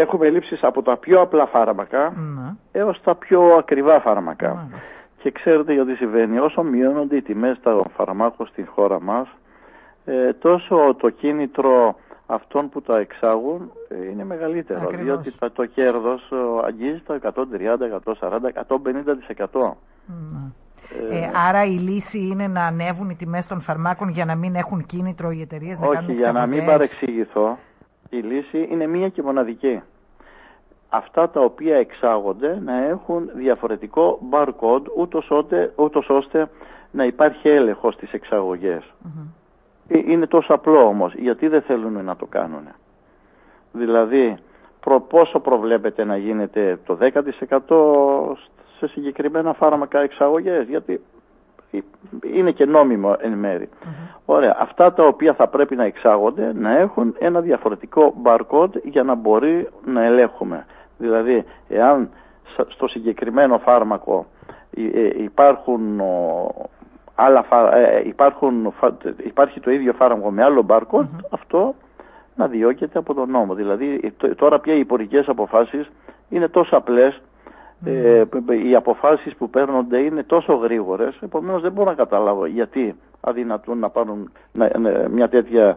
έχουμε ελλείψεις από τα πιο απλά φάρμακα Ναι. έως τα πιο ακριβά φάρμακα. Μάλιστα. Και ξέρετε γιατί συμβαίνει. Όσο μειώνονται οι τιμές των φαρμάκων στην χώρα μας, ε, τόσο το κίνητρο αυτών που τα εξάγουν ε, είναι μεγαλύτερο. Ακριβώς. Διότι τα- το κέρδος ε, αγγίζει το 130, 140, 150%. Ναι. Ε, άρα η λύση είναι να ανέβουν οι τιμές των φαρμάκων για να μην έχουν κίνητρο οι εταιρείες να Όχι, κάνουν για να μην εξαγωγές. παρεξηγηθώ, η λύση είναι μία και μοναδική. Αυτά τα οποία εξάγονται να έχουν διαφορετικό barcode ούτως, ώστε, ούτως ώστε να υπάρχει έλεγχος στις εξαγωγές. Ε, Είναι τόσο απλό όμως. Γιατί δεν θέλουν να το κάνουν. Δηλαδή, προ, πόσο προβλέπετε να γίνεται το 10% σε συγκεκριμένα φάρμακα εξαγωγές. Γιατί είναι και νόμιμο εν μέρη. Ωραία. Αυτά τα οποία θα πρέπει να εξάγονται να έχουν ένα διαφορετικό barcode για να μπορεί να ελέγχουμε. Δηλαδή, εάν σ- στο συγκεκριμένο φάρμακο ε, ε, υπάρχουν ο, άλλα φα- ε, υπάρχουν, φα- υπάρχει το ίδιο φάρμακο με άλλο barcode, αυτό να διώκεται από τον νόμο. Δηλαδή ε, τ- τώρα πια οι υπουργικές αποφάσεις είναι τόσο απλές, ε, π- π- οι αποφάσεις που παίρνονται είναι τόσο γρήγορες, επομένως δεν μπορώ να καταλάβω γιατί αδυνατούν να πάρουν να- να- μια τέτοια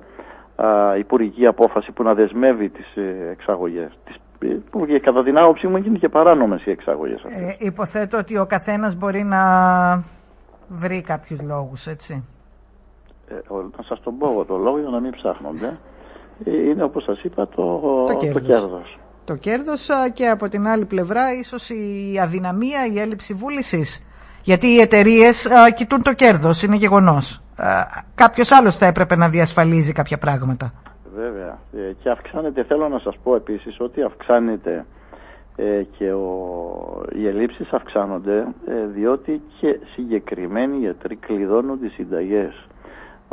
α, υπουργική απόφαση που να δεσμεύει τις ε, εξαγωγές. Τις, ε, που και κατά την άποψή μου είναι και παράνομες οι εξαγωγές αυτές. Ε, υποθέτω ότι ο καθένας μπορεί να βρει κάποιους λόγους, έτσι. Ε, ο- να σας τον πω εγώ το λόγο για να μην ψάχνονται. Ε, είναι όπως σας είπα το, Το το κέρδος. Κέρδος. Το κέρδος α, και από την άλλη πλευρά ίσως η αδυναμία, η έλλειψη βούλησης. Γιατί οι εταιρείες κοιτούν το κέρδος, είναι γεγονός. Α, κάποιος άλλος θα έπρεπε να διασφαλίζει κάποια πράγματα. Βέβαια. Ε, και αυξάνεται, θέλω να σας πω επίσης ότι αυξάνεται ε, και ο, οι ελλείψεις αυξάνονται ε, διότι και συγκεκριμένοι γιατροί κλειδώνουν τις συνταγές.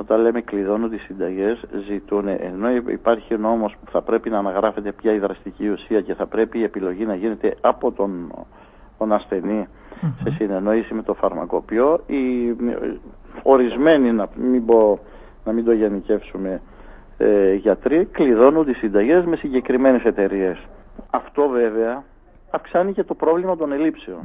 Όταν λέμε κλειδώνουν τις συνταγές ζητούν, ενώ υπάρχει νόμος που θα πρέπει να αναγράφεται πια η δραστική ουσία και θα πρέπει η επιλογή να γίνεται από τον, τον ασθενη σε συνεννόηση με το φαρμακοποιό, οι ε, ορισμένοι, να μην, πω, να μην το γενικεύσουμε, ε, γιατροί κλειδώνουν τις συνταγές με συγκεκριμένες εταιρείες. Αυτό βέβαια αυξάνει και το πρόβλημα των ελλείψεων.